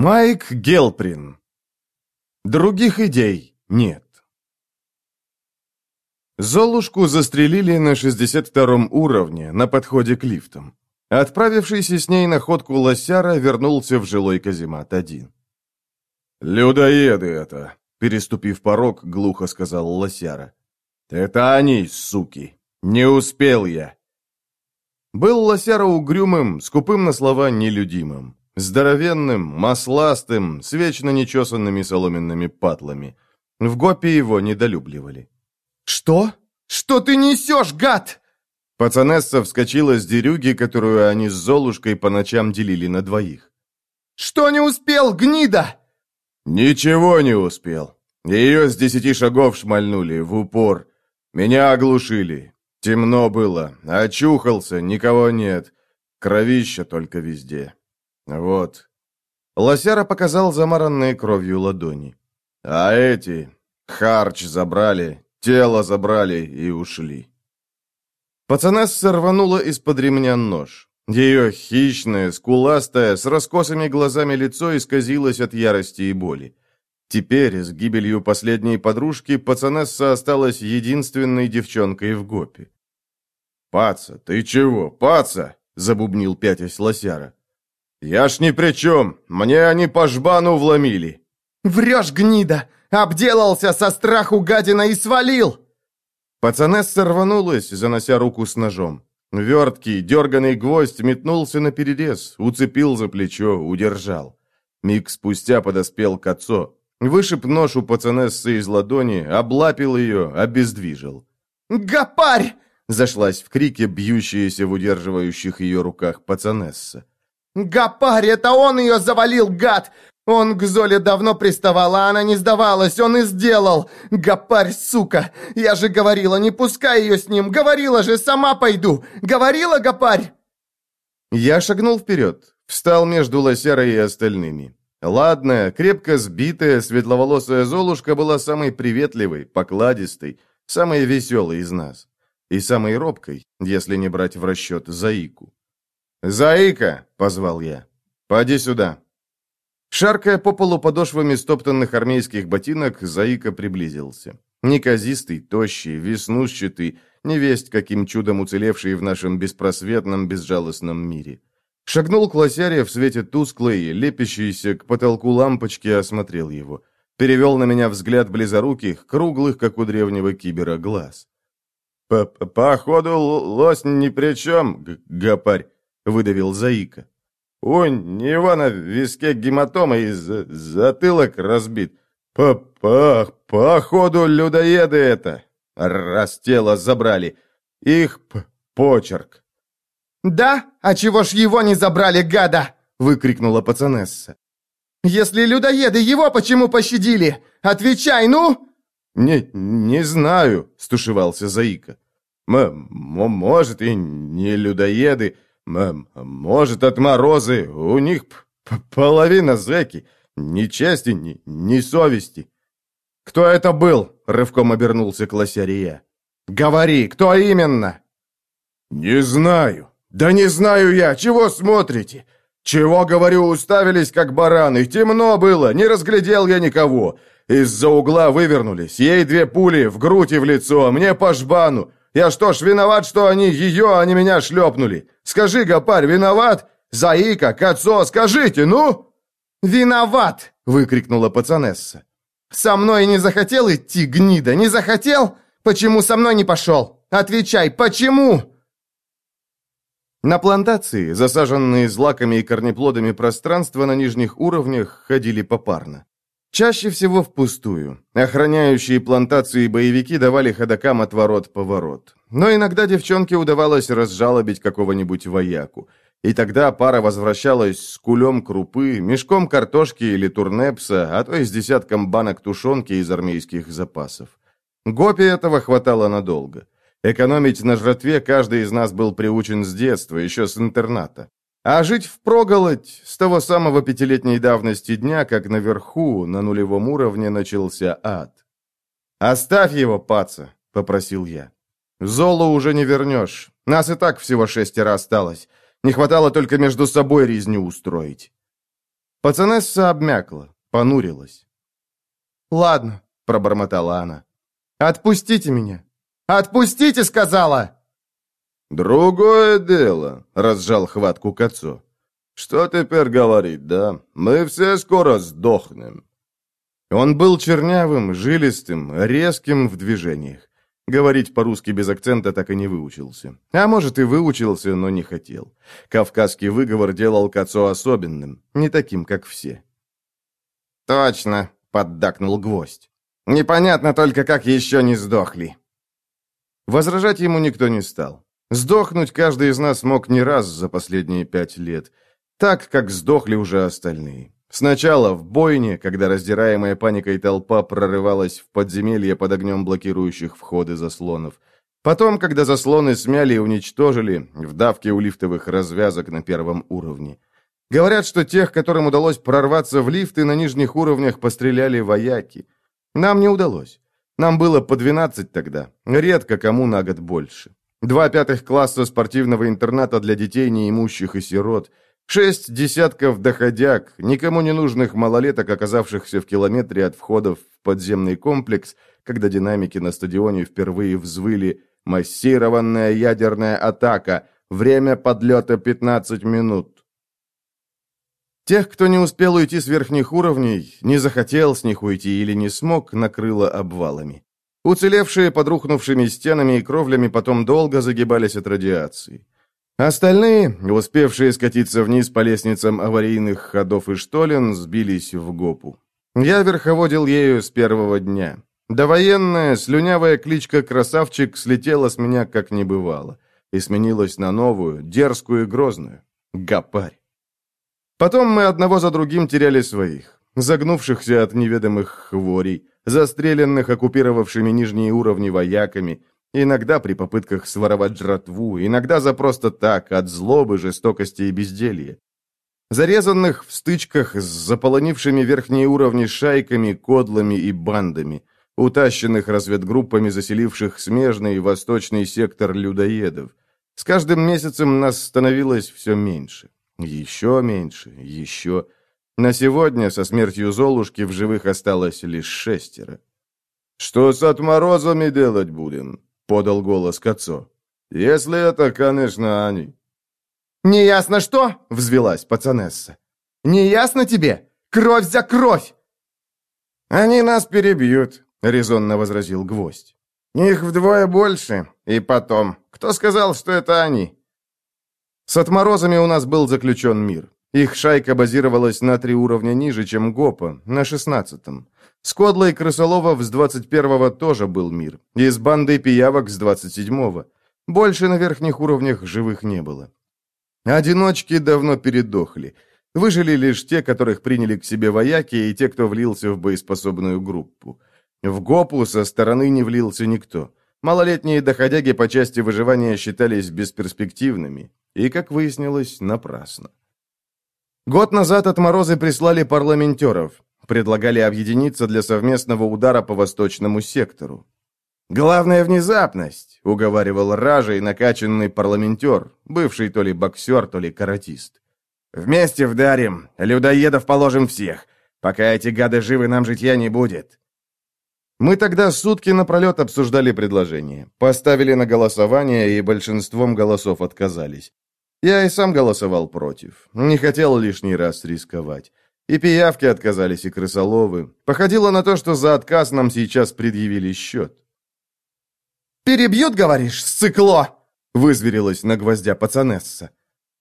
Майк Гелприн. Других идей нет. Золушку застрелили на 62-м уровне, на подходе к лифтам. Отправившийся с ней на ходку лосяра вернулся в жилой каземат-1. «Людоеды это!» — переступив порог, глухо сказал лосяра. «Это они, суки! Не успел я!» Был лосяра угрюмым, скупым на слова нелюдимым. Здоровенным, масластым, с вечно нечесанными соломенными патлами. В гопе его недолюбливали. «Что? Что ты несешь, гад?» Пацанесса вскочила с дерюги, которую они с Золушкой по ночам делили на двоих. «Что не успел, гнида?» «Ничего не успел. Ее с десяти шагов шмальнули, в упор. Меня оглушили. Темно было. Очухался, никого нет. Кровища только везде. Вот. Лосяра показал замаранные кровью ладони. А эти харч забрали, тело забрали и ушли. Пацанесса рванула из-под ремня нож. Ее хищное, скуластое, с раскосыми глазами лицо исказилось от ярости и боли. Теперь, с гибелью последней подружки, пацанесса осталась единственной девчонкой в гопе. «Паца, ты чего, паца?» — забубнил пятясь лосяра. «Я ж ни при чем! Мне они по жбану вломили!» «Врешь, гнида! Обделался со страху гадина и свалил!» Пацанесса рванулась, занося руку с ножом. Верткий, дерганный гвоздь метнулся на перерез, уцепил за плечо, удержал. Миг спустя подоспел к отцу. Вышиб нож у пацанессы из ладони, облапил ее, обездвижил. «Гопарь!» — зашлась в крике бьющаяся в удерживающих ее руках пацанесса. «Гопарь, это он ее завалил, гад! Он к Золе давно приставал, а она не сдавалась, он и сделал! Гопарь, сука! Я же говорила, не пускай ее с ним! Говорила же, сама пойду! Говорила, Гопарь!» Я шагнул вперед, встал между лосярой и остальными. Ладная, крепко сбитая, светловолосая Золушка была самой приветливой, покладистой, самой веселой из нас. И самой робкой, если не брать в расчет Заику. «Заика!» — позвал я. «Поди сюда!» Шаркая по полу подошвами стоптанных армейских ботинок, Заика приблизился. Неказистый, тощий, веснушчатый, невесть каким чудом уцелевший в нашем беспросветном, безжалостном мире. Шагнул к лосяре в свете тусклой, лепящейся к потолку лампочки, осмотрел его. Перевел на меня взгляд близоруких, круглых, как у древнего кибера, глаз. «Походу, лось ни при чем, гопарь выдавил Заика. «У него на виске гематома и затылок разбит. По -по Походу, людоеды это. Раз тело забрали. Их почерк». «Да? А чего ж его не забрали, гада?» — выкрикнула пацанесса. «Если людоеды, его почему пощадили? Отвечай, ну!» «Не, не знаю», — стушевался Заика. М «Может, и не людоеды, может, отморозы, у них половина зэки. Ни чести, ни, ни совести. «Кто это был?» — рывком обернулся к лосярия. «Говори, кто именно?» «Не знаю. Да не знаю я. Чего смотрите? Чего, говорю, уставились, как бараны? Темно было, не разглядел я никого. Из-за угла вывернулись. Ей две пули, в грудь и в лицо, мне по жбану. Я что ж, виноват, что они ее, а не меня шлепнули? Скажи, Гопарь, виноват? Заика, Кацо, скажите, ну!» «Виноват!» — выкрикнула пацанесса. «Со мной не захотел идти, гнида, не захотел? Почему со мной не пошел? Отвечай, почему?» На плантации, засаженные злаками и корнеплодами пространства на нижних уровнях, ходили попарно. Чаще всего впустую. Охраняющие плантации боевики давали ходокам отворот-поворот. Но иногда девчонке удавалось разжалобить какого-нибудь вояку. И тогда пара возвращалась с кулем крупы, мешком картошки или турнепса, а то и с десятком банок тушенки из армейских запасов. Гопи этого хватало надолго. Экономить на жратве каждый из нас был приучен с детства, еще с интерната. А жить впроголодь с того самого пятилетней давности дня, как наверху, на нулевом уровне, начался ад. «Оставь его, паца», — попросил я. «Золу уже не вернешь. Нас и так всего шестеро осталось. Не хватало только между собой резню устроить». Пацанесса обмякла, понурилась. «Ладно», — пробормотала она. «Отпустите меня! Отпустите!» — сказала! «Другое дело», — разжал хватку к отцу. «Что теперь говорить, да? Мы все скоро сдохнем». Он был чернявым, жилистым, резким в движениях. Говорить по-русски без акцента так и не выучился. А может, и выучился, но не хотел. Кавказский выговор делал Кацо особенным, не таким, как все. «Точно», — поддакнул гвоздь. «Непонятно только, как еще не сдохли». Возражать ему никто не стал. Сдохнуть каждый из нас мог не раз за последние пять лет, так, как сдохли уже остальные. Сначала в бойне, когда раздираемая паникой толпа прорывалась в подземелье под огнем блокирующих входы заслонов. Потом, когда заслоны смяли и уничтожили, в давке у лифтовых развязок на первом уровне. Говорят, что тех, которым удалось прорваться в лифты, на нижних уровнях постреляли вояки. Нам не удалось. Нам было по 12 тогда, редко кому на год больше. Два пятых класса спортивного интерната для детей неимущих и сирот – Шесть десятков доходяг, никому не нужных малолеток, оказавшихся в километре от входов в подземный комплекс, когда динамики на стадионе впервые взвыли «Массированная ядерная атака! Время подлета 15 минут!» Тех, кто не успел уйти с верхних уровней, не захотел с них уйти или не смог, накрыло обвалами. Уцелевшие под рухнувшими стенами и кровлями потом долго загибались от радиации. Остальные, успевшие скатиться вниз по лестницам аварийных ходов и штолен, сбились в гопу. Я верховодил ею с первого дня. Довоенная, слюнявая кличка «Красавчик» слетела с меня как не бывало и сменилась на новую, дерзкую и грозную — «Гапарь». Потом мы одного за другим теряли своих, загнувшихся от неведомых хворей, застреленных оккупировавшими нижние уровни вояками — Иногда при попытках своровать жратву, иногда за просто так, от злобы, жестокости и безделья. Зарезанных в стычках с заполонившими верхние уровни шайками, кодлами и бандами, утащенных разведгруппами, заселивших смежный восточный сектор людоедов. С каждым месяцем нас становилось все меньше. Еще меньше, еще. На сегодня со смертью Золушки в живых осталось лишь шестеро. «Что с отморозами делать будем?» подал голос к отцу. «Если это, конечно, они». «Неясно что?» — взвелась пацанесса. «Неясно тебе? Кровь за кровь!» «Они нас перебьют», — резонно возразил Гвоздь. «Их вдвое больше. И потом, кто сказал, что это они?» С отморозами у нас был заключен мир. Их шайка базировалась на три уровня ниже, чем ГОПа, на шестнадцатом. С Кодлой Крысоловов с 21-го тоже был мир. И с бандой пиявок с 27-го. Больше на верхних уровнях живых не было. Одиночки давно передохли. Выжили лишь те, которых приняли к себе вояки, и те, кто влился в боеспособную группу. В ГОПу со стороны не влился никто. Малолетние доходяги по части выживания считались бесперспективными. И, как выяснилось, напрасно. Год назад отморозы прислали парламентеров. Предлагали объединиться для совместного удара по восточному сектору. «Главная внезапность», — уговаривал ражей накачанный парламентер, бывший то ли боксер, то ли каратист. «Вместе вдарим, людоедов положим всех. Пока эти гады живы, нам житья не будет». Мы тогда сутки напролет обсуждали предложение, поставили на голосование и большинством голосов отказались. Я и сам голосовал против, не хотел лишний раз рисковать. И пиявки отказались, и крысоловы. Походило на то, что за отказ нам сейчас предъявили счет. «Перебьют, говоришь, сцикло?» — вызверилась на гвоздя пацанесса.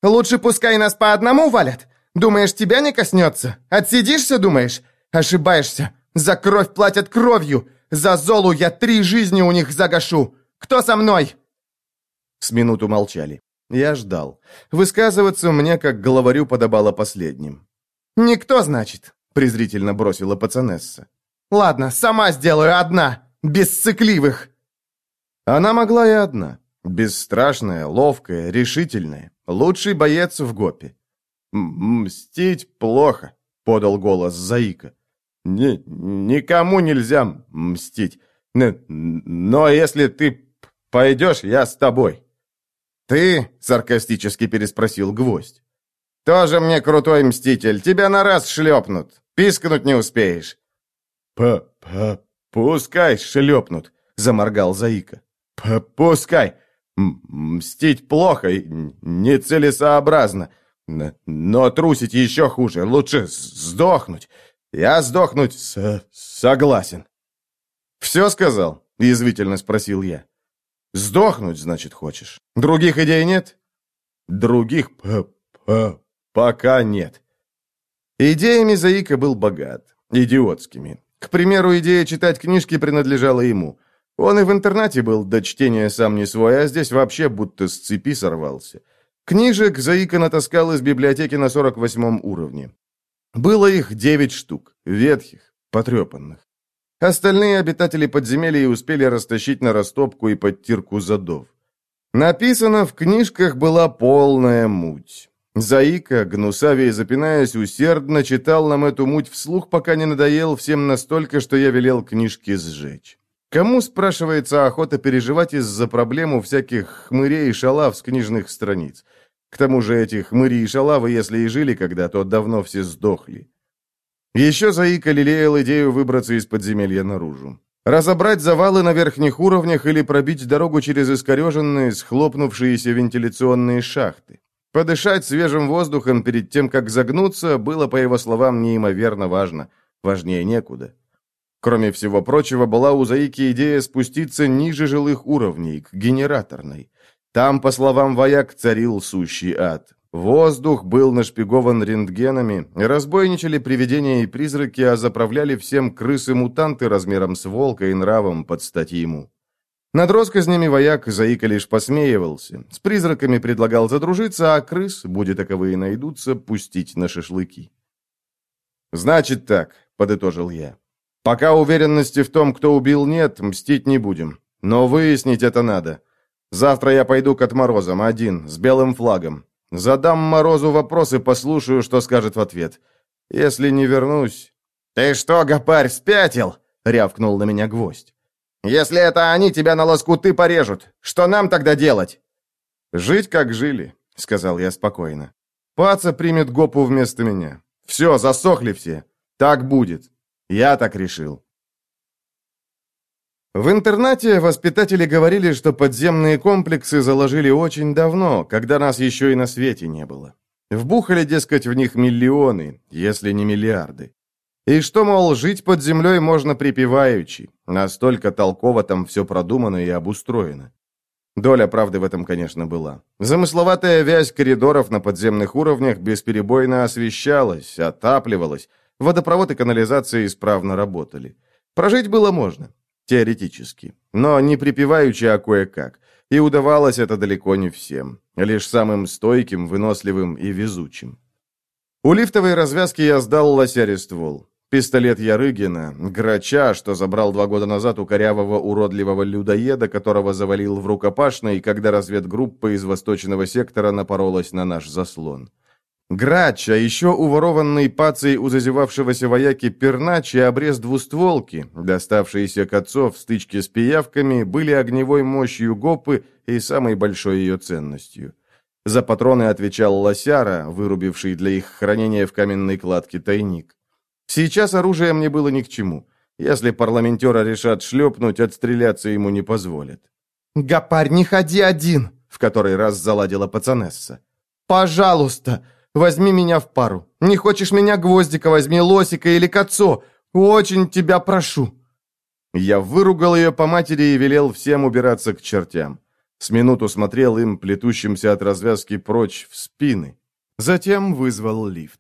«Лучше пускай нас по одному валят. Думаешь, тебя не коснется? Отсидишься, думаешь? Ошибаешься. За кровь платят кровью. За Золу я три жизни у них загашу. Кто со мной?» С минуту молчали. Я ждал. Высказываться мне, как главарю, подобало последним. «Никто, значит?» — презрительно бросила пацанесса. «Ладно, сама сделаю одна, без цикливых». Она могла и одна. Бесстрашная, ловкая, решительная. Лучший боец в ГОПе. «Мстить плохо», — подал голос Заика. Ни, «Никому нельзя мстить. Но если ты пойдешь, я с тобой». «Ты?» — саркастически переспросил Гвоздь. «Тоже мне крутой мститель, тебя на раз шлепнут, пискнуть не успеешь». «П-п... пускай шлепнут», — заморгал Заика. П «Пускай. Мстить плохо и нецелесообразно, но трусить еще хуже, лучше сдохнуть. Я сдохнуть с согласен». «Все сказал?» — язвительно спросил я. «Сдохнуть, значит, хочешь? Других идей нет?» «Других п -п пока нет». Идеями Заика был богат. Идиотскими. К примеру, идея читать книжки принадлежала ему. Он и в интернате был до чтения сам не свой, а здесь вообще будто с цепи сорвался. Книжек Заика натаскал из библиотеки на 48 уровне. Было их девять штук, ветхих, потрепанных. Остальные обитатели подземелья успели растащить на растопку и подтирку задов. Написано в книжках была полная муть. Заика, гнусавее запинаясь, усердно читал нам эту муть вслух, пока не надоел всем настолько, что я велел книжки сжечь. Кому, спрашивается, охота переживать из-за проблему всяких хмырей и шалав с книжных страниц? К тому же эти хмыри и шалавы, если и жили когда, то давно все сдохли. Еще Заика лелеял идею выбраться из подземелья наружу. Разобрать завалы на верхних уровнях или пробить дорогу через искореженные, схлопнувшиеся вентиляционные шахты. Подышать свежим воздухом перед тем, как загнуться, было, по его словам, неимоверно важно. Важнее некуда. Кроме всего прочего, была у Заики идея спуститься ниже жилых уровней, к генераторной. Там, по словам вояк, царил сущий ад. Воздух был нашпигован рентгенами, разбойничали привидения и призраки, а заправляли всем крысы-мутанты размером с волка и нравом под стать ему. Над россказнями вояк Заика лишь посмеивался. С призраками предлагал задружиться, а крыс, будет таковые найдутся, пустить на шашлыки. «Значит так», — подытожил я. «Пока уверенности в том, кто убил, нет, мстить не будем. Но выяснить это надо. Завтра я пойду к отморозам, один, с белым флагом. Задам Морозу вопрос и послушаю, что скажет в ответ. Если не вернусь... «Ты что, гопарь, спятил?» — рявкнул на меня гвоздь. «Если это они тебя на лоскуты порежут, что нам тогда делать?» «Жить, как жили», — сказал я спокойно. «Паца примет гопу вместо меня. Все, засохли все. Так будет. Я так решил». В интернате воспитатели говорили, что подземные комплексы заложили очень давно, когда нас еще и на свете не было. Вбухали, дескать, в них миллионы, если не миллиарды. И что, мол, жить под землей можно припеваючи. Настолько толково там все продумано и обустроено. Доля правды в этом, конечно, была. Замысловатая вязь коридоров на подземных уровнях бесперебойно освещалась, отапливалась, водопровод и канализация исправно работали. Прожить было можно. Теоретически. Но не припеваючи, а кое-как. И удавалось это далеко не всем. Лишь самым стойким, выносливым и везучим. У лифтовой развязки я сдал лосяре ствол. Пистолет Ярыгина, грача, что забрал два года назад у корявого уродливого людоеда, которого завалил в рукопашной, когда разведгруппа из восточного сектора напоролась на наш заслон. Грач, а еще уворованный пацей у зазевавшегося вояки пернач и обрез двустволки, доставшиеся к отцу в стычке с пиявками, были огневой мощью гопы и самой большой ее ценностью. За патроны отвечал лосяра, вырубивший для их хранения в каменной кладке тайник. Сейчас оружие мне было ни к чему. Если парламентера решат шлепнуть, отстреляться ему не позволят. «Гапарь, не ходи один!» — в который раз заладила пацанесса. «Пожалуйста!» Возьми меня в пару. Не хочешь меня, Гвоздика, возьми Лосика или Кацо. Очень тебя прошу». Я выругал ее по матери и велел всем убираться к чертям. С минуту смотрел им, плетущимся от развязки прочь, в спины. Затем вызвал лифт.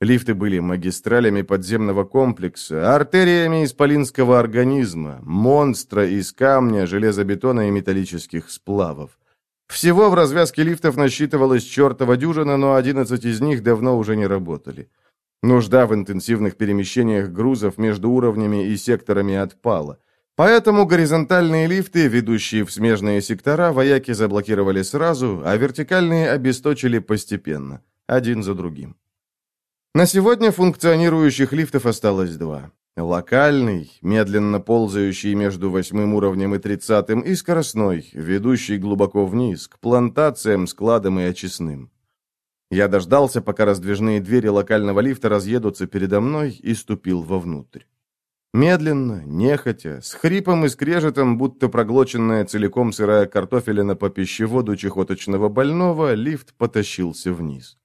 Лифты были магистралями подземного комплекса, артериями исполинского организма, монстра из камня, железобетона и металлических сплавов. Всего в развязке лифтов насчитывалось чертова дюжина, но 11 из них давно уже не работали. Нужда в интенсивных перемещениях грузов между уровнями и секторами отпала. Поэтому горизонтальные лифты, ведущие в смежные сектора, вояки заблокировали сразу, а вертикальные обесточили постепенно, один за другим. На сегодня функционирующих лифтов осталось два. Локальный, медленно ползающий между восьмым уровнем и тридцатым, и скоростной, ведущий глубоко вниз, к плантациям, складам и очистным. Я дождался, пока раздвижные двери локального лифта разъедутся передо мной и ступил вовнутрь. Медленно, нехотя, с хрипом и скрежетом, будто проглоченная целиком сырая картофелина по пищеводу чехоточного больного, лифт потащился вниз.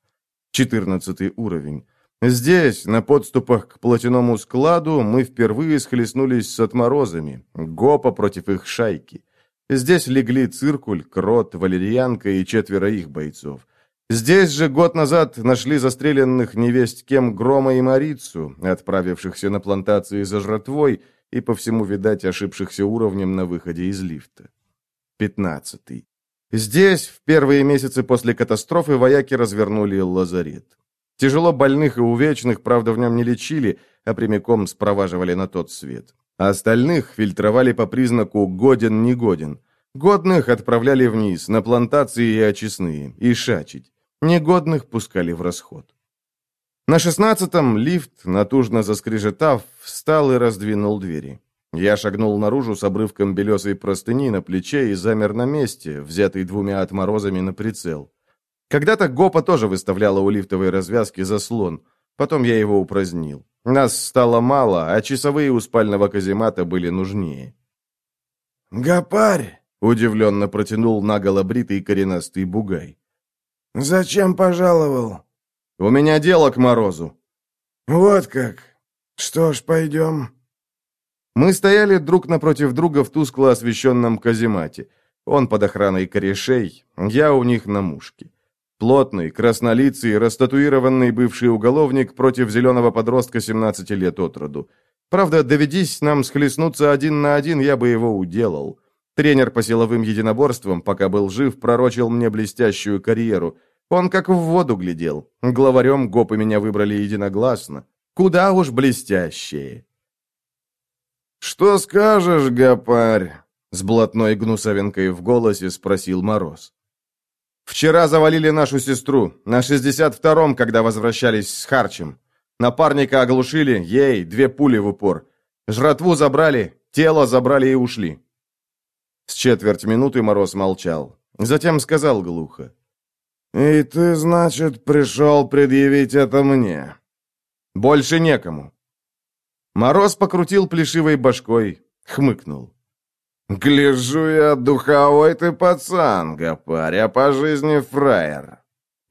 Четырнадцатый уровень. Здесь, на подступах к платяному складу, мы впервые схлестнулись с отморозами, гопа против их шайки. Здесь легли Циркуль, Крот, Валерьянка и четверо их бойцов. Здесь же год назад нашли застреленных невесть кем Грома и Марицу, отправившихся на плантации за жратвой и, по всему, видать, ошибшихся уровнем на выходе из лифта. Пятнадцатый. Здесь, в первые месяцы после катастрофы, вояки развернули лазарет. Тяжело больных и увечных, правда, в нем не лечили, а прямиком спроваживали на тот свет. А остальных фильтровали по признаку «годен-негоден». Годных отправляли вниз, на плантации и очистные, и шачить. Негодных пускали в расход. На шестнадцатом лифт, натужно заскрежетав, встал и раздвинул двери. Я шагнул наружу с обрывком белесой простыни на плече и замер на месте, взятый двумя отморозами на прицел. Когда-то Гопа тоже выставляла у лифтовой развязки заслон. Потом я его упразднил. Нас стало мало, а часовые у спального каземата были нужнее. «Гопарь!» — удивленно протянул наголо бритый коренастый бугай. «Зачем пожаловал?» «У меня дело к Морозу». «Вот как. Что ж, пойдем». Мы стояли друг напротив друга в тускло освещенном каземате. Он под охраной корешей, я у них на мушке. Плотный, краснолицый, растатуированный бывший уголовник против зеленого подростка 17 лет от роду. Правда, доведись нам схлестнуться один на один, я бы его уделал. Тренер по силовым единоборствам, пока был жив, пророчил мне блестящую карьеру. Он как в воду глядел. Главарем ГОПы меня выбрали единогласно. Куда уж блестящее. «Что скажешь, гопарь?» С блатной гнусовинкой в голосе спросил Мороз. «Вчера завалили нашу сестру, на 62-м, когда возвращались с Харчем. Напарника оглушили, ей две пули в упор. Жратву забрали, тело забрали и ушли. С четверть минуты Мороз молчал. Затем сказал глухо. «И ты, значит, пришел предъявить это мне?» «Больше некому». Мороз покрутил плешивой башкой, хмыкнул. «Гляжу я, духовой ты пацан, гопарь, а по жизни фраер.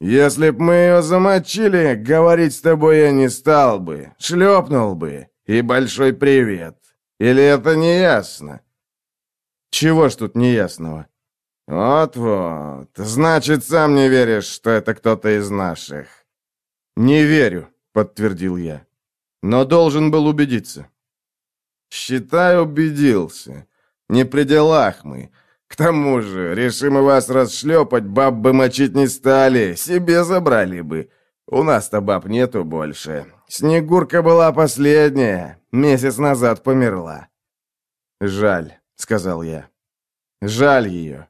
Если б мы ее замочили, говорить с тобой я не стал бы, шлепнул бы, и большой привет. Или это не ясно?» Чего ж тут неясного? Вот-вот. Значит, сам не веришь, что это кто-то из наших. Не верю, подтвердил я. Но должен был убедиться. Считай, убедился. Не при делах мы. К тому же, решим мы вас расшлепать, баб бы мочить не стали, себе забрали бы. У нас-то баб нету больше. Снегурка была последняя, месяц назад померла. Жаль. — сказал я. «Жаль ее».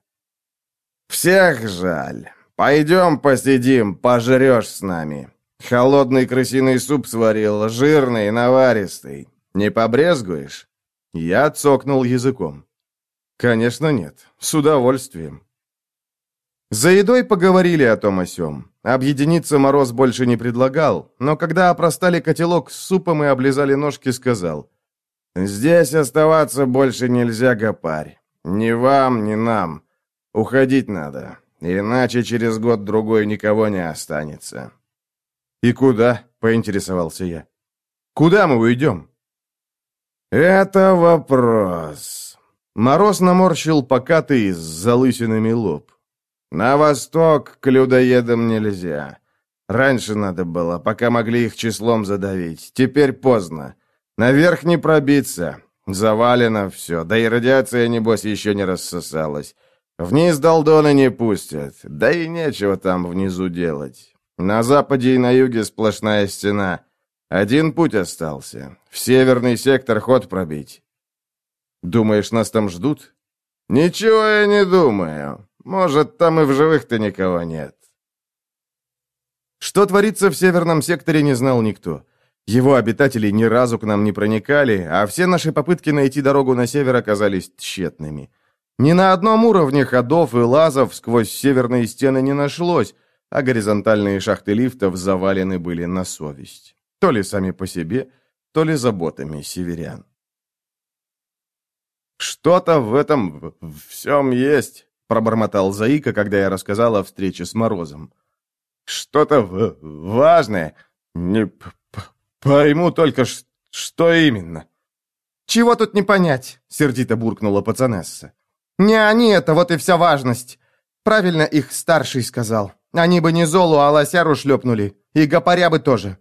«Всех жаль. Пойдем посидим, пожрешь с нами. Холодный крысиный суп сварил, жирный, наваристый. Не побрезгуешь?» Я цокнул языком. «Конечно нет. С удовольствием». За едой поговорили о том о сём. Объединиться Мороз больше не предлагал, но когда опростали котелок с супом и облизали ножки, сказал. «Здесь оставаться больше нельзя, Гопарь. Ни вам, ни нам. Уходить надо, иначе через год-другой никого не останется». «И куда?» — поинтересовался я. «Куда мы уйдем?» «Это вопрос». Мороз наморщил покатый с залысинами лоб. «На восток к людоедам нельзя. Раньше надо было, пока могли их числом задавить. Теперь поздно. Наверх не пробиться. Завалено все. Да и радиация, небось, еще не рассосалась. Вниз Долдона не пустят. Да и нечего там внизу делать. На западе и на юге сплошная стена. Один путь остался. В северный сектор ход пробить. Думаешь, нас там ждут? Ничего я не думаю. Может, там и в живых-то никого нет. Что творится в северном секторе, не знал никто. Его обитатели ни разу к нам не проникали, а все наши попытки найти дорогу на север оказались тщетными. Ни на одном уровне ходов и лазов сквозь северные стены не нашлось, а горизонтальные шахты лифтов завалены были на совесть. То ли сами по себе, то ли заботами северян. «Что-то в этом всем есть», — пробормотал Заика, когда я рассказал о встрече с Морозом. «Что-то важное. Не пойму только, что именно». «Чего тут не понять?» — сердито буркнула пацанесса. «Не они это, вот и вся важность. Правильно их старший сказал. Они бы не Золу, а Лосяру шлепнули. И Гапаря бы тоже».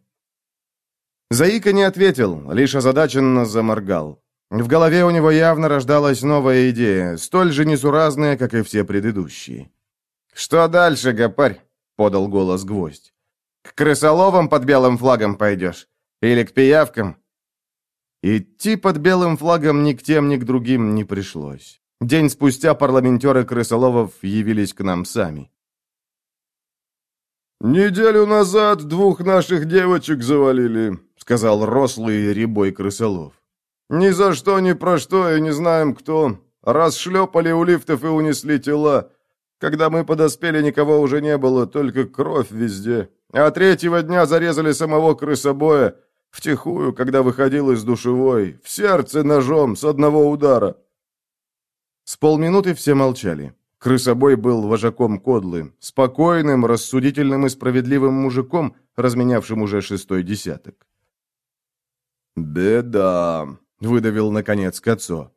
Заика не ответил, лишь озадаченно заморгал. В голове у него явно рождалась новая идея, столь же несуразная, как и все предыдущие. «Что дальше, Гапарь?» — подал голос гвоздь. «К крысоловам под белым флагом пойдешь? Или к пиявкам?» Идти под белым флагом ни к тем, ни к другим не пришлось. День спустя парламентеры крысоловов явились к нам сами. «Неделю назад двух наших девочек завалили», — сказал рослый рябой крысолов. «Ни за что, ни про что, и не знаем кто. Расшлепали у лифтов и унесли тела. Когда мы подоспели, никого уже не было, только кровь везде. А третьего дня зарезали самого крысобоя, Втихую, когда выходил из душевой, в сердце ножом с одного удара. С полминуты все молчали. Крысобой был вожаком Кодлы, спокойным, рассудительным и справедливым мужиком, разменявшим уже шестой десяток. «Беда», — выдавил наконец Кацо.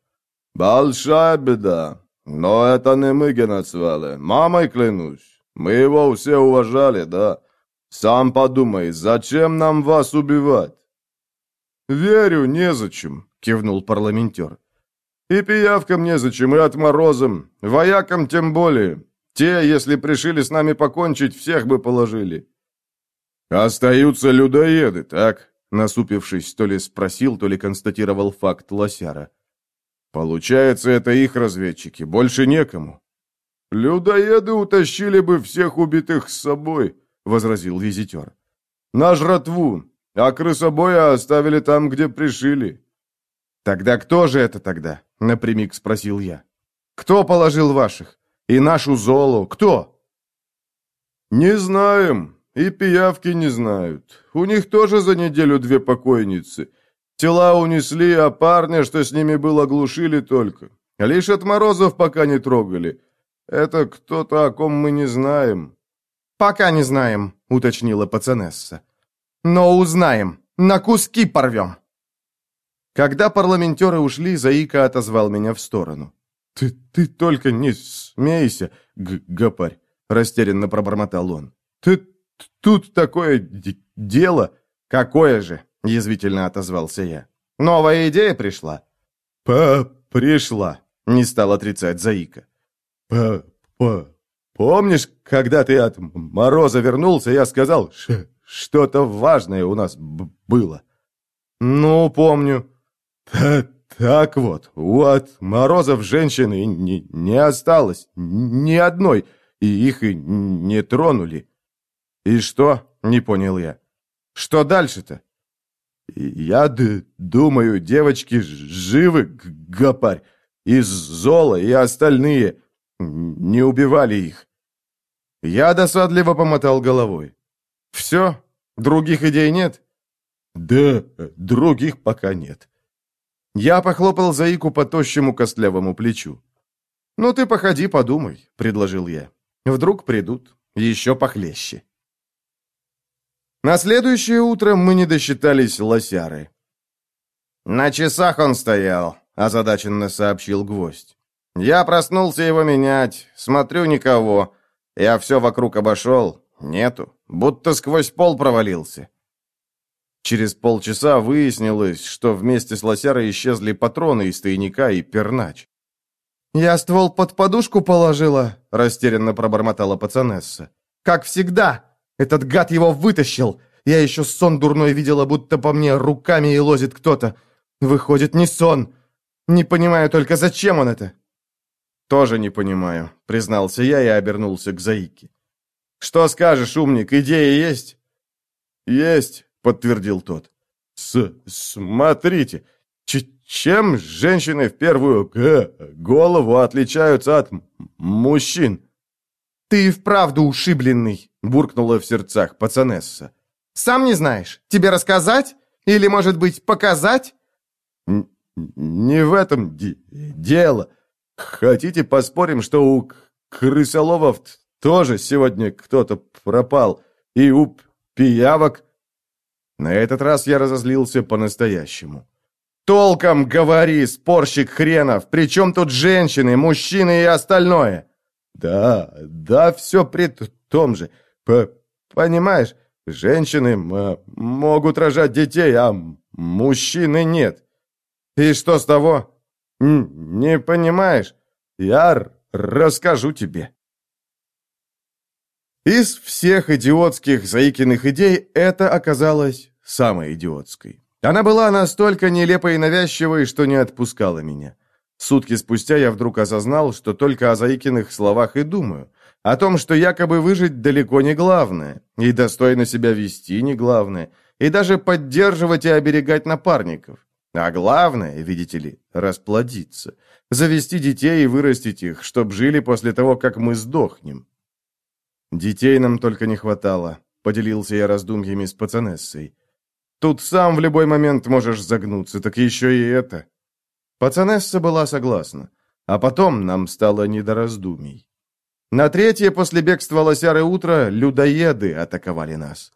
«Большая беда. Но это не мы геноцвали. Мамой клянусь. Мы его все уважали, да. Сам подумай, зачем нам вас убивать? «Верю, незачем», — кивнул парламентер. «И пиявкам незачем, и отморозам, воякам тем более. Те, если пришили с нами покончить, всех бы положили». «Остаются людоеды, так?» Насупившись, то ли спросил, то ли констатировал факт Лосяра. «Получается, это их разведчики, больше некому». «Людоеды утащили бы всех убитых с собой», — возразил визитер. «На жратву, а крысобоя оставили там, где пришили». «Тогда кто же это тогда?» — напрямик спросил я. «Кто положил ваших? И нашу Золу? Кто?» «Не знаем. И пиявки не знают. У них тоже за неделю две покойницы. Тела унесли, а парня, что с ними был, оглушили только. Лишь от морозов пока не трогали. Это кто-то, о ком мы не знаем». «Пока не знаем», — уточнила пацанесса. Но узнаем. На куски порвем. Когда парламентеры ушли, Заика отозвал меня в сторону. «Ты, ты только не смейся, гопарь!» — растерянно пробормотал он. «Ты тут такое дело!» «Какое же?» — язвительно отозвался я. «Новая идея пришла?» «Па, пришла», — не стал отрицать Заика. «Па, па, помнишь, когда ты от Мороза вернулся, я сказал, что-то важное у нас было». «Ну, помню». Т «Так вот, от Морозов женщины не, не осталось, ни одной, и их и не тронули». «И что?» — не понял я. «Что дальше-то?» «Я думаю, девочки живы, гопарь, и Зола, и остальные. Не убивали их». Я досадливо помотал головой. «Все? Других идей нет?» «Да, других пока нет». Я похлопал Заику по тощему костлявому плечу. «Ну ты походи, подумай», — предложил я. «Вдруг придут. Еще похлеще». На следующее утро мы не досчитались лосяры. «На часах он стоял», — озадаченно сообщил гвоздь. «Я проснулся его менять. Смотрю, никого. Я все вокруг обошел. Нету. Будто сквозь пол провалился. Через полчаса выяснилось, что вместе с лосярой исчезли патроны из тайника и пернач. «Я ствол под подушку положила», — растерянно пробормотала пацанесса. «Как всегда! Этот гад его вытащил! Я еще сон дурной видела, будто по мне руками и лозит кто-то. Выходит, не сон. Не понимаю только, зачем он это?» «Тоже не понимаю», — признался я и обернулся к Заике. «Что скажешь, умник, идея есть?» «Есть», — подтвердил тот. С «Смотрите, Ч чем женщины в первую голову отличаются от мужчин?» «Ты и вправду ушибленный», — буркнула в сердцах пацанесса. «Сам не знаешь? Тебе рассказать? Или, может быть, показать?» «Не в этом дело. Хотите, поспорим, что у крысоловов тоже сегодня кто-то пропал, и у пиявок...» На этот раз я разозлился по-настоящему. «Толком говори, спорщик хренов! Причем тут женщины, мужчины и остальное?» «Да, да, все при том же. П понимаешь, женщины могут рожать детей, а мужчины нет. И что с того? Не понимаешь? Я расскажу тебе». Из всех идиотских Заикиных идей это оказалось самой идиотской. Она была настолько нелепой и навязчивой, что не отпускала меня. Сутки спустя я вдруг осознал, что только о Заикиных словах и думаю. О том, что якобы выжить далеко не главное, и достойно себя вести не главное, и даже поддерживать и оберегать напарников. А главное, видите ли, расплодиться. Завести детей и вырастить их, чтоб жили после того, как мы сдохнем. Детей нам только не хватало, поделился я раздумьями с пацанессой. Тут сам в любой момент можешь загнуться, так еще и это. Пацанесса была согласна. А потом нам стало не до раздумий. На третье после бегства лосяры утро людоеды атаковали нас.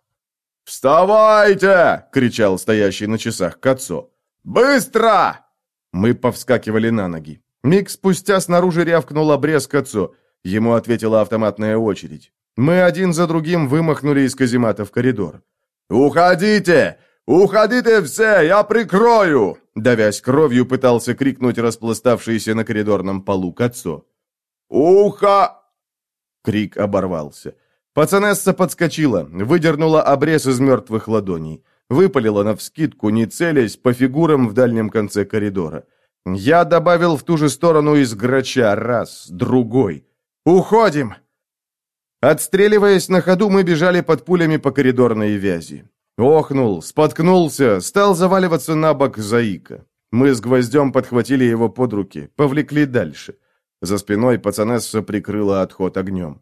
«Вставайте!» — кричал стоящий на часах Кацо. «Быстро!» Мы повскакивали на ноги. Миг спустя снаружи рявкнул обрез Кацо. Ему ответила автоматная очередь. Мы один за другим вымахнули из каземата в коридор. «Уходите! Уходите все! Я прикрою!» Давясь кровью, пытался крикнуть распластавшийся на коридорном полу Кацо. «Ухо!» Крик оборвался. Пацанесса подскочила, выдернула обрез из мертвых ладоней. Выпалила навскидку, не целясь, по фигурам в дальнем конце коридора. Я добавил в ту же сторону из грача раз, другой. «Уходим!» Отстреливаясь на ходу, мы бежали под пулями по коридорной вязи. Охнул, споткнулся, стал заваливаться на бок Заика. Мы с гвоздем подхватили его под руки, повлекли дальше. За спиной пацанесса прикрыла отход огнем.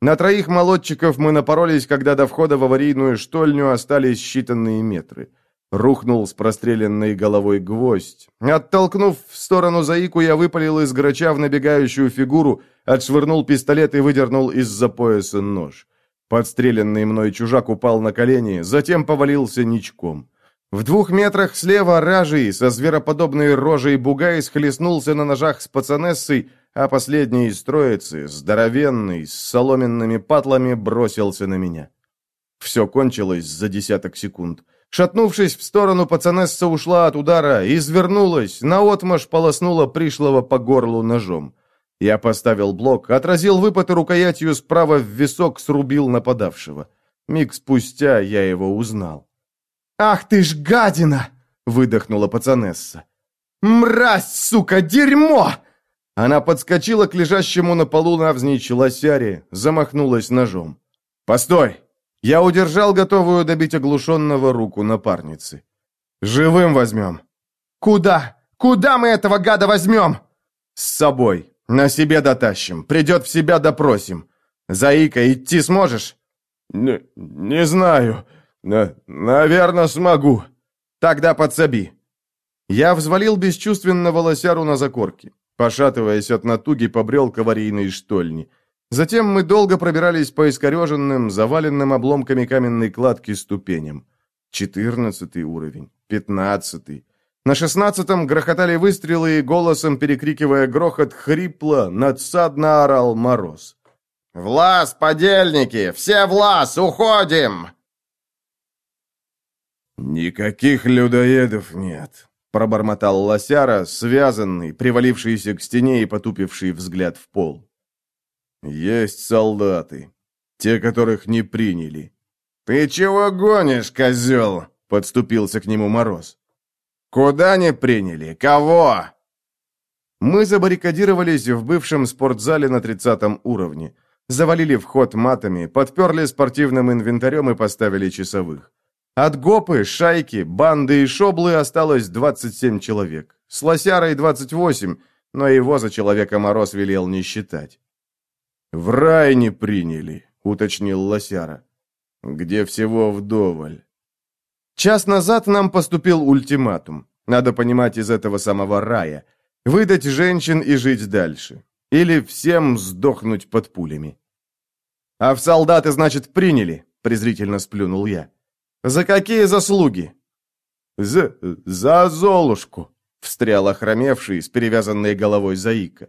На троих молодчиков мы напоролись, когда до входа в аварийную штольню остались считанные метры. Рухнул с простреленной головой гвоздь. Оттолкнув в сторону Заику, я выпалил из грача в набегающую фигуру, отшвырнул пистолет и выдернул из-за пояса нож. Подстреленный мной чужак упал на колени, затем повалился ничком. В двух метрах слева ражей со звероподобной рожей бугай схлестнулся на ножах с пацанессой, а последний из троицы, здоровенный, с соломенными патлами, бросился на меня. Все кончилось за десяток секунд. Шатнувшись в сторону, пацанесса ушла от удара, извернулась, наотмашь полоснула пришлого по горлу ножом. Я поставил блок, отразил выпад и рукоятью справа в висок срубил нападавшего. Миг спустя я его узнал. «Ах ты ж гадина!» — выдохнула пацанесса. «Мразь, сука, дерьмо!» Она подскочила к лежащему на полу навзничь лосяре, замахнулась ножом. «Постой!» Я удержал готовую добить оглушенного руку напарницы. «Живым возьмем». «Куда? Куда мы этого гада возьмем?» «С собой. На себе дотащим. Придет в себя, допросим. Заика, идти сможешь?» «Не, не знаю. На, наверное, смогу». «Тогда подсоби». Я взвалил бесчувственного лосяру на закорки. Пошатываясь от натуги, побрел к аварийной штольни. Затем мы долго пробирались по искореженным, заваленным обломками каменной кладки ступеням. Четырнадцатый уровень, пятнадцатый. На шестнадцатом грохотали выстрелы и голосом, перекрикивая грохот, хрипло, надсадно орал мороз. «Влас, подельники! Все в лаз! Уходим!» «Никаких людоедов нет», — пробормотал лосяра, связанный, привалившийся к стене и потупивший взгляд в пол. «Есть солдаты, те, которых не приняли». «Ты чего гонишь, козел?» — подступился к нему Мороз. «Куда не приняли? Кого?» Мы забаррикадировались в бывшем спортзале на тридцатом уровне. Завалили вход матами, подперли спортивным инвентарем и поставили часовых. От гопы, шайки, банды и шоблы осталось 27 человек. С лосярой 28, но его за человека Мороз велел не считать. «В рай не приняли», — уточнил Лосяра. «Где всего вдоволь». Час назад нам поступил ультиматум. Надо понимать из этого самого рая. Выдать женщин и жить дальше. Или всем сдохнуть под пулями. «А в солдаты, значит, приняли?» — презрительно сплюнул я. «За какие заслуги?» «За... за Золушку», — встрял охромевший с перевязанной головой Заика.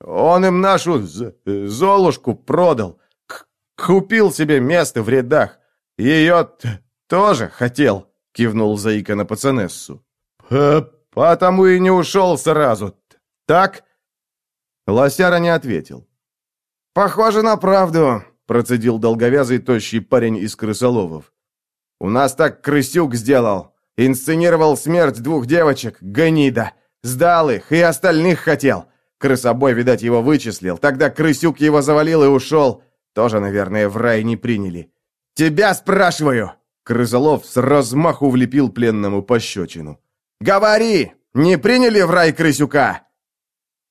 «Он им нашу з... Золушку продал. К купил себе место в рядах. Ее тоже хотел», — кивнул Заика на пацанессу. «Потому и не ушел сразу. Так?» Лосяра не ответил. «Похоже на правду», процедил долговязый тощий парень из крысоловов. «У нас так крысюк сделал. Инсценировал смерть двух девочек, гнида. Сдал их и остальных хотел. Крысобой, видать, его вычислил. Тогда крысюк его завалил и ушел. Тоже, наверное, в рай не приняли. Тебя спрашиваю!» Крысолов с размаху влепил пленному пощечину. «Говори! Не приняли в рай крысюка?»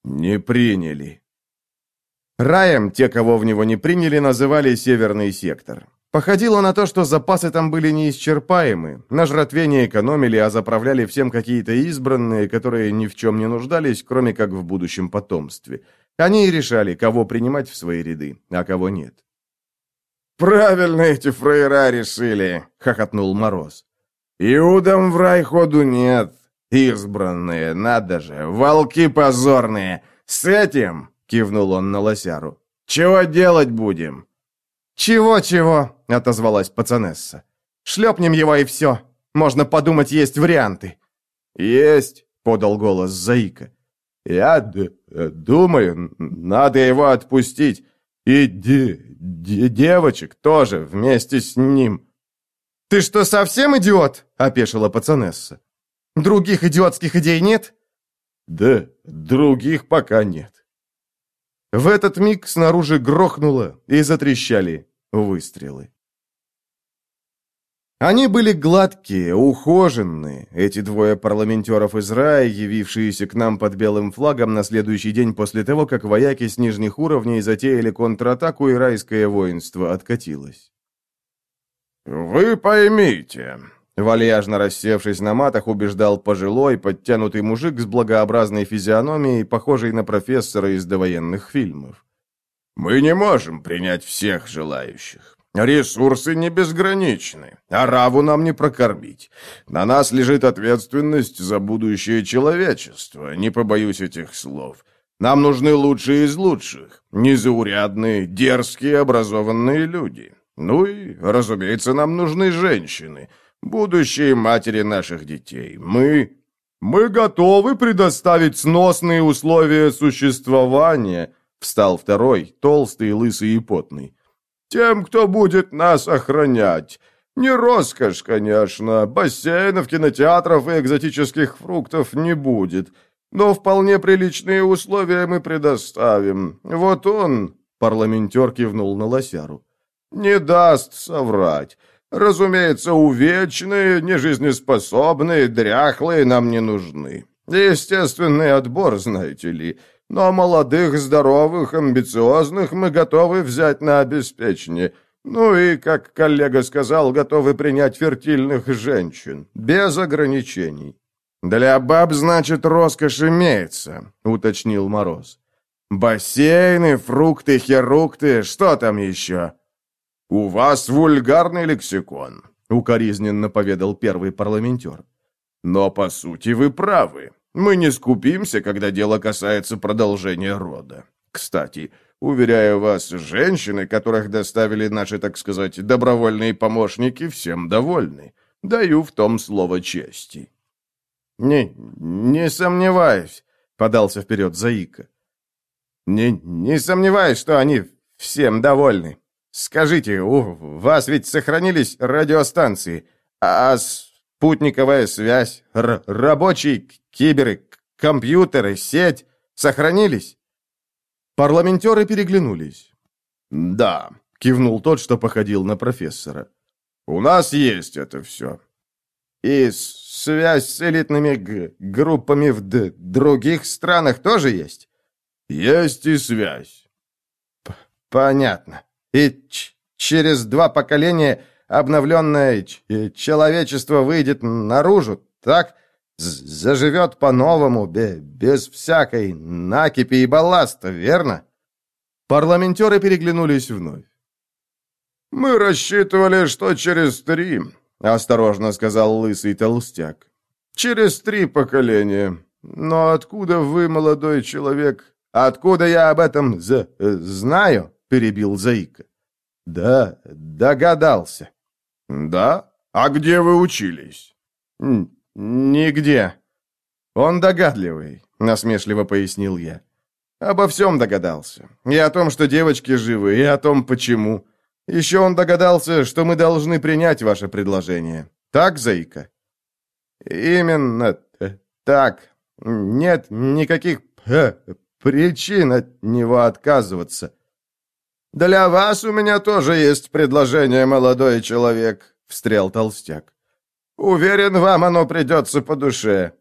«Не приняли», Раем те, кого в него не приняли, называли Северный сектор. Походило на то, что запасы там были неисчерпаемы, на жратве не экономили, а заправляли всем какие-то избранные, которые ни в чем не нуждались, кроме как в будущем потомстве. Они и решали, кого принимать в свои ряды, а кого нет. «Правильно эти фраера решили», — хохотнул Мороз. «Иудам в рай ходу нет. Избранные, надо же, волки позорные. С этим кивнул он на лосяру. «Чего делать будем?» «Чего-чего?» — отозвалась пацанесса. «Шлепнем его и все. Можно подумать, есть варианты». «Есть», — подал голос Заика. «Я думаю, надо его отпустить. И де де девочек тоже вместе с ним». «Ты что, совсем идиот?» — опешила пацанесса. «Других идиотских идей нет?» «Да, других пока нет». В этот миг снаружи грохнуло и затрещали выстрелы. Они были гладкие, ухоженные, эти двое парламентеров из рая, явившиеся к нам под белым флагом на следующий день после того, как вояки с нижних уровней затеяли контратаку и райское воинство откатилось. «Вы поймите», Вальяжно рассевшись на матах, убеждал пожилой, подтянутый мужик с благообразной физиономией, похожий на профессора из довоенных фильмов. «Мы не можем принять всех желающих. Ресурсы не безграничны, а раву нам не прокормить. На нас лежит ответственность за будущее человечества, не побоюсь этих слов. Нам нужны лучшие из лучших, незаурядные, дерзкие, образованные люди. Ну и, разумеется, нам нужны женщины» будущие матери наших детей. Мы... мы готовы предоставить сносные условия существования», встал второй, толстый, лысый и потный. «Тем, кто будет нас охранять». Не роскошь, конечно, бассейнов, кинотеатров и экзотических фруктов не будет, но вполне приличные условия мы предоставим. Вот он, парламентер кивнул на лосяру, не даст соврать. Разумеется, увечные, нежизнеспособные, дряхлые нам не нужны. Естественный отбор, знаете ли. Но молодых, здоровых, амбициозных мы готовы взять на обеспечение. Ну и, как коллега сказал, готовы принять фертильных женщин, без ограничений. «Для баб, значит, роскошь имеется», — уточнил Мороз. «Бассейны, фрукты, херукты, что там еще?» «У вас вульгарный лексикон», — укоризненно поведал первый парламентер. «Но, по сути, вы правы. Мы не скупимся, когда дело касается продолжения рода. Кстати, уверяю вас, женщины, которых доставили наши, так сказать, добровольные помощники, всем довольны. Даю в том слово чести». «Не, не сомневаюсь», — подался вперед Заика. «Не, не сомневаюсь, что они всем довольны», Скажите, у вас ведь сохранились радиостанции, а спутниковая связь, рабочие киберы, компьютеры, сеть сохранились?» Парламентеры переглянулись. «Да», — кивнул тот, что походил на профессора. «У нас есть это все». «И связь с элитными группами в других странах тоже есть?» «Есть и связь. понятно. И через два поколения обновленное человечество выйдет наружу, так? Заживет по-новому, без всякой накипи и балласта, верно? Парламентеры переглянулись вновь. «Мы рассчитывали, что через три», — осторожно сказал лысый толстяк. «Через три поколения. Но откуда вы, молодой человек? Откуда я об этом за знаю?» — перебил Заика. «Да, догадался». «Да? А где вы учились?» «Нигде». «Он догадливый», — насмешливо пояснил я. «Обо всем догадался. И о том, что девочки живы, и о том, почему. Еще он догадался, что мы должны принять ваше предложение. Так, Заика?» «Именно так. Нет никаких причин от него отказываться. Для вас у меня тоже есть предложение, молодой человек», — встрял толстяк. «Уверен, вам оно придется по душе».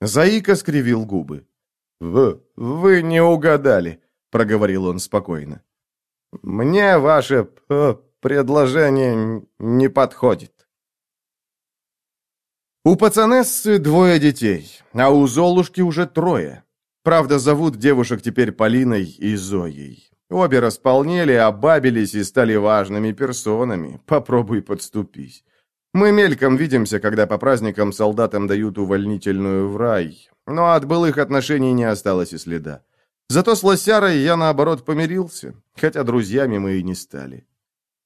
Заика скривил губы. «Вы, вы не угадали», — проговорил он спокойно. Мне ваше предложение не подходит. У пацанессы двое детей, а у Золушки уже трое. Правда, зовут девушек теперь Полиной и Зоей. Обе располнели, обабились и стали важными персонами. Попробуй подступись. Мы мельком видимся, когда по праздникам солдатам дают увольнительную в рай, но от былых отношений не осталось и следа. Зато с Лосярой я, наоборот, помирился, хотя друзьями мы и не стали.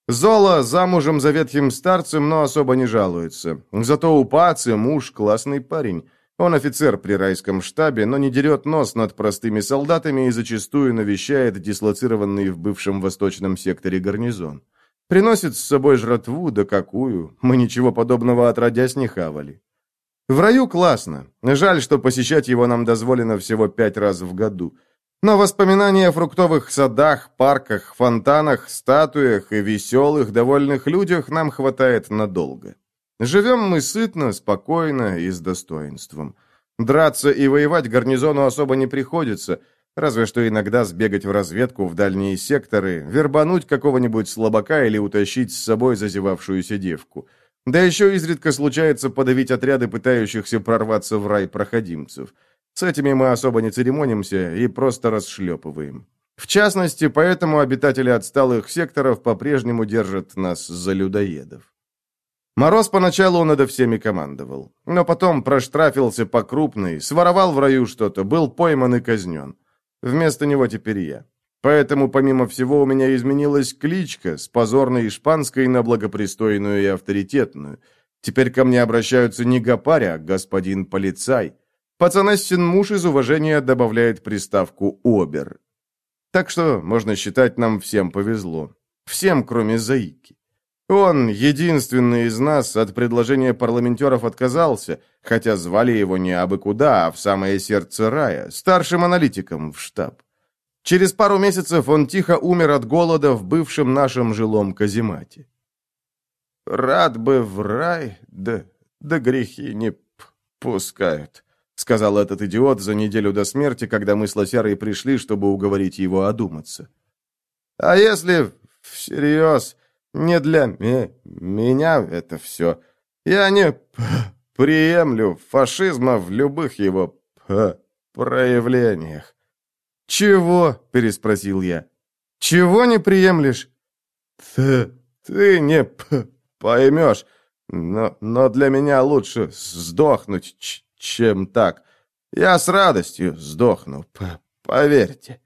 Зола замужем за ветхим старцем, но особо не жалуется. Зато у Пацы муж классный парень. Он офицер при райском штабе, но не дерет нос над простыми солдатами и зачастую навещает дислоцированный в бывшем восточном секторе гарнизон. Приносит с собой жратву, да какую. Мы ничего подобного отродясь не хавали. В раю классно. Жаль, что посещать его нам дозволено всего пять раз в году. Но воспоминания о фруктовых садах, парках, фонтанах, статуях и веселых, довольных людях нам хватает надолго. Живем мы сытно, спокойно и с достоинством. Драться и воевать гарнизону особо не приходится, разве что иногда сбегать в разведку в дальние секторы, вербануть какого-нибудь слабака или утащить с собой зазевавшуюся девку. Да еще изредка случается подавить отряды пытающихся прорваться в рай проходимцев – с этими мы особо не церемонимся и просто расшлепываем. В частности, поэтому обитатели отсталых секторов по-прежнему держат нас за людоедов. Мороз поначалу надо всеми командовал, но потом проштрафился по крупной, своровал в раю что-то, был пойман и казнен. Вместо него теперь я. Поэтому, помимо всего, у меня изменилась кличка с позорной испанской на благопристойную и авторитетную. Теперь ко мне обращаются не Гапаря, а господин полицай. Пацанассин муж из уважения добавляет приставку «обер». Так что, можно считать, нам всем повезло. Всем, кроме Заики. Он, единственный из нас, от предложения парламентеров отказался, хотя звали его не абы куда, а в самое сердце рая, старшим аналитиком в штаб. Через пару месяцев он тихо умер от голода в бывшем нашем жилом каземате. «Рад бы в рай, да, да грехи не пускают», сказал этот идиот за неделю до смерти, когда мы с Лосярой пришли, чтобы уговорить его одуматься. «А если всерьез, не для меня это все. Я не приемлю фашизма в любых его проявлениях». «Чего?» — переспросил я. «Чего не приемлешь?» «Ты, ты не поймешь, но, но для меня лучше сдохнуть, чем так. Я с радостью сдохну, поверьте».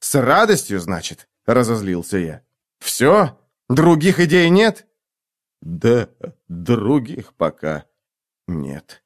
«С радостью, значит?» — разозлился я. «Все? Других идей нет?» «Да других пока нет».